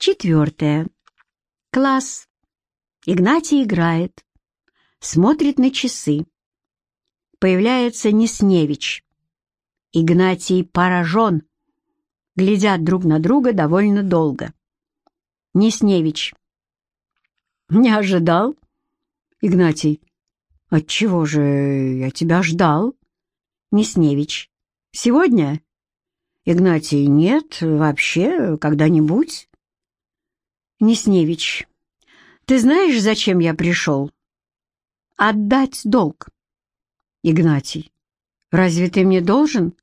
Четвертое. Класс. Игнатий играет. Смотрит на часы. Появляется Несневич. Игнатий поражен. Глядят друг на друга довольно долго. Несневич. «Не ожидал?» Игнатий. «Отчего же я тебя ждал?» Несневич. «Сегодня?» Игнатий. «Нет, вообще, когда-нибудь?» Несневич. «Ты знаешь, зачем я пришел?» «Отдать долг». Игнатий. «Разве ты мне должен?»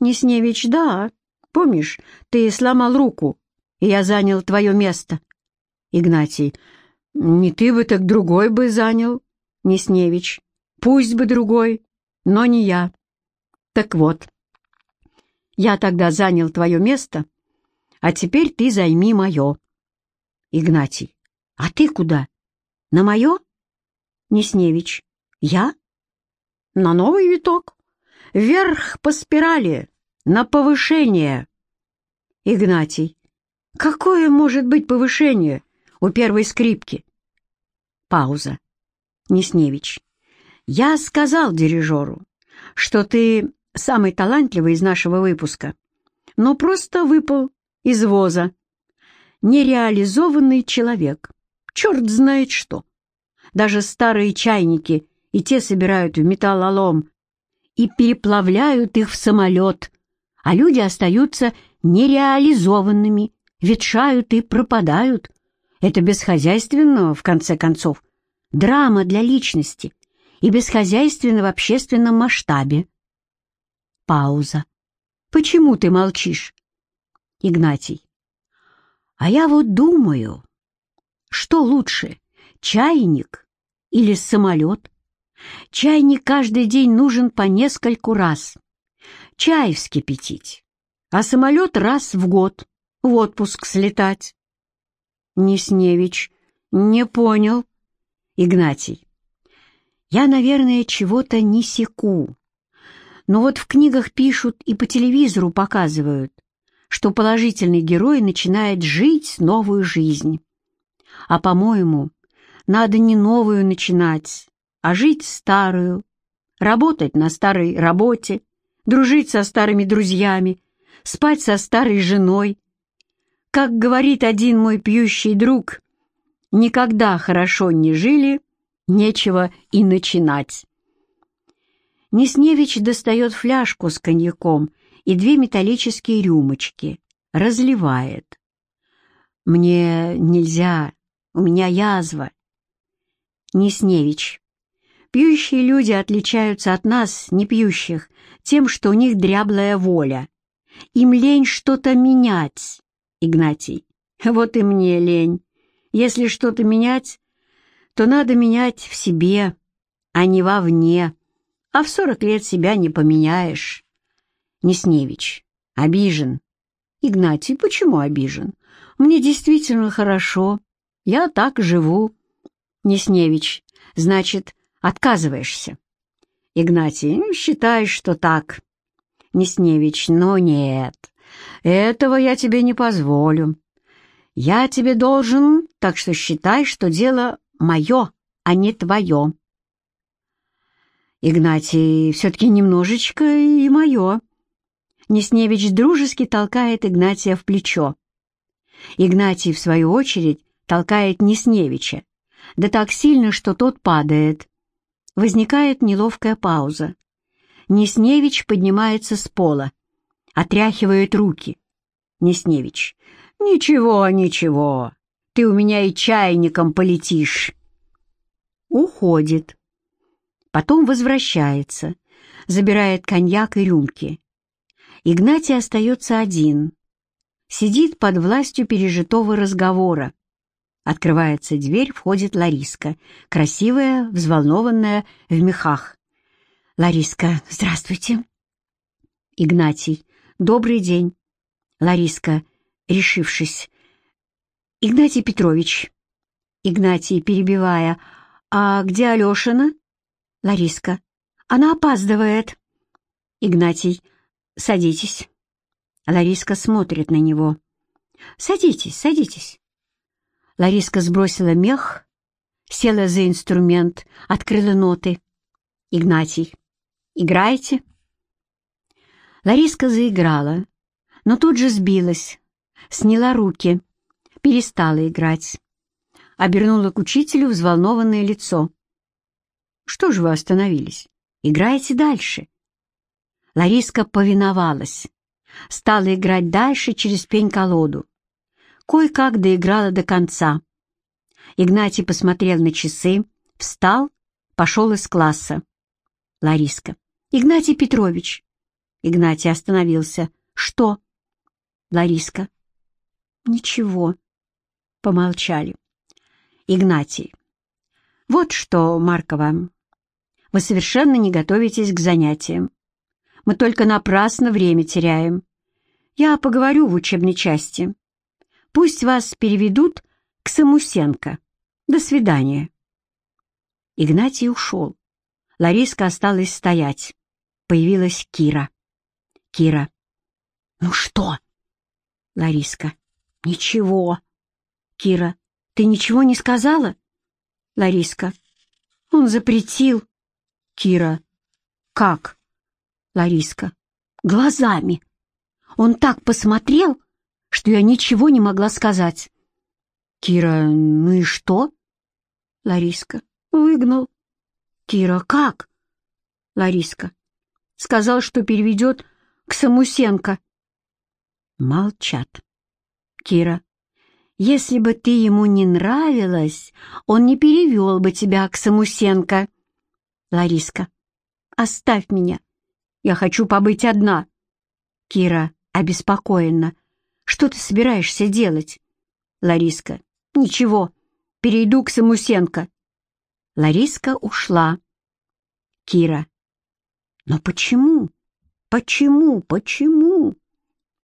Несневич. «Да. Помнишь, ты сломал руку, и я занял твое место?» Игнатий. «Не ты бы, так другой бы занял». Несневич. «Пусть бы другой, но не я». «Так вот, я тогда занял твое место, а теперь ты займи мое». Игнатий. «А ты куда? На мое?» Несневич. «Я?» «На новый виток. Вверх по спирали, на повышение». Игнатий. «Какое может быть повышение у первой скрипки?» Пауза. Несневич. «Я сказал дирижеру, что ты самый талантливый из нашего выпуска, но просто выпал из воза. Нереализованный человек. Черт знает что. Даже старые чайники и те собирают в металлолом и переплавляют их в самолет, а люди остаются нереализованными, ветшают и пропадают. Это бесхозяйственно, в конце концов. Драма для личности и бесхозяйственно в общественном масштабе. Пауза. «Почему ты молчишь?» Игнатий. «А я вот думаю, что лучше, чайник или самолет? Чайник каждый день нужен по нескольку раз. Чай вскипятить, а самолет раз в год в отпуск слетать. Несневич. Не понял. Игнатий. Я, наверное, чего-то не секу. Но вот в книгах пишут и по телевизору показывают, что положительный герой начинает жить новую жизнь. А, по-моему, надо не новую начинать, а жить старую, работать на старой работе, дружить со старыми друзьями, спать со старой женой, как говорит один мой пьющий друг, никогда хорошо не жили, нечего и начинать. Несневич достает фляжку с коньяком и две металлические рюмочки, разливает. «Мне нельзя, у меня язва». Несневич. Пьющие люди отличаются от нас, не пьющих, тем, что у них дряблая воля. Им лень что-то менять. Игнатий. Вот и мне лень. Если что-то менять, то надо менять в себе, а не вовне. А в сорок лет себя не поменяешь. Несневич. Обижен. Игнатий, почему обижен? Мне действительно хорошо. Я так живу. Несневич. Значит, отказываешься. Игнатий, считаешь, что так. Несневич, но нет. Этого я тебе не позволю. Я тебе должен, так что считай, что дело мое, а не твое. Игнатий, все-таки немножечко и мое. Несневич дружески толкает Игнатия в плечо. Игнатий, в свою очередь, толкает Несневича, да так сильно, что тот падает. Возникает неловкая пауза. Несневич поднимается с пола отряхивает руки. Несневич. «Ничего, ничего, ты у меня и чайником полетишь». Уходит. Потом возвращается, забирает коньяк и рюмки. Игнатий остается один. Сидит под властью пережитого разговора. Открывается дверь, входит Лариска, красивая, взволнованная, в мехах. «Лариска, здравствуйте». Игнатий. «Добрый день». Лариска, решившись. «Игнатий Петрович». Игнатий, перебивая. «А где Алешина?» Лариска. «Она опаздывает». Игнатий. «Садитесь». Лариска смотрит на него. Садитесь, садитесь. Лариска сбросила мех, села за инструмент, открыла ноты. Игнатий, играете? Лариска заиграла, но тут же сбилась, сняла руки, перестала играть. Обернула к учителю взволнованное лицо. «Что же вы остановились? Играйте дальше». Лариска повиновалась, стала играть дальше через пень-колоду. Кое-как доиграла до конца. Игнатий посмотрел на часы, встал, пошел из класса. Лариска. «Игнатий Петрович!» Игнатий остановился. «Что?» Лариска. «Ничего». Помолчали. Игнатий. «Вот что, Маркова, вы совершенно не готовитесь к занятиям. Мы только напрасно время теряем. Я поговорю в учебной части. Пусть вас переведут к Самусенко. До свидания». Игнатий ушел. Лариска осталась стоять. Появилась Кира. Кира. «Ну что?» Лариска. «Ничего». Кира. «Ты ничего не сказала?» Лариска. «Он запретил». Кира. «Как?» Лариска. «Глазами. Он так посмотрел, что я ничего не могла сказать». Кира. «Ну и что?» Лариска. «Выгнал». Кира. «Как?» Лариска. «Сказал, что переведет к Самусенко». Молчат. Кира. «Если бы ты ему не нравилась, он не перевел бы тебя к Самусенко». Лариска. «Оставь меня. Я хочу побыть одна». Кира обеспокоенно. «Что ты собираешься делать?» Лариска. «Ничего, перейду к Самусенко». Лариска ушла. Кира. «Но почему? Почему? Почему?»